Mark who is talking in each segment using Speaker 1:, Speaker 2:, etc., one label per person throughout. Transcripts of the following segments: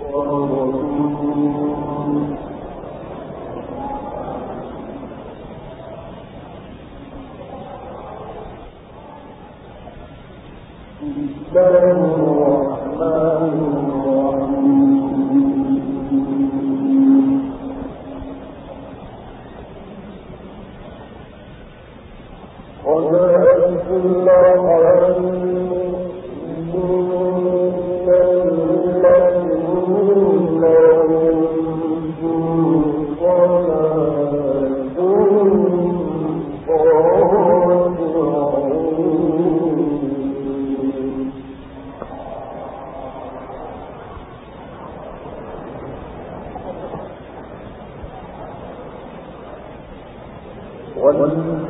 Speaker 1: الله الرحمن الرحيم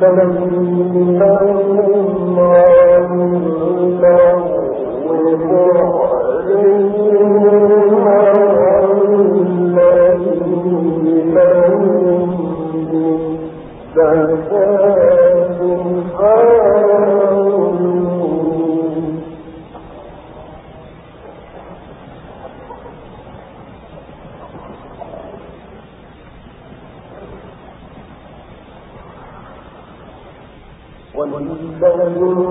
Speaker 1: فلما بغير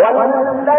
Speaker 1: والذين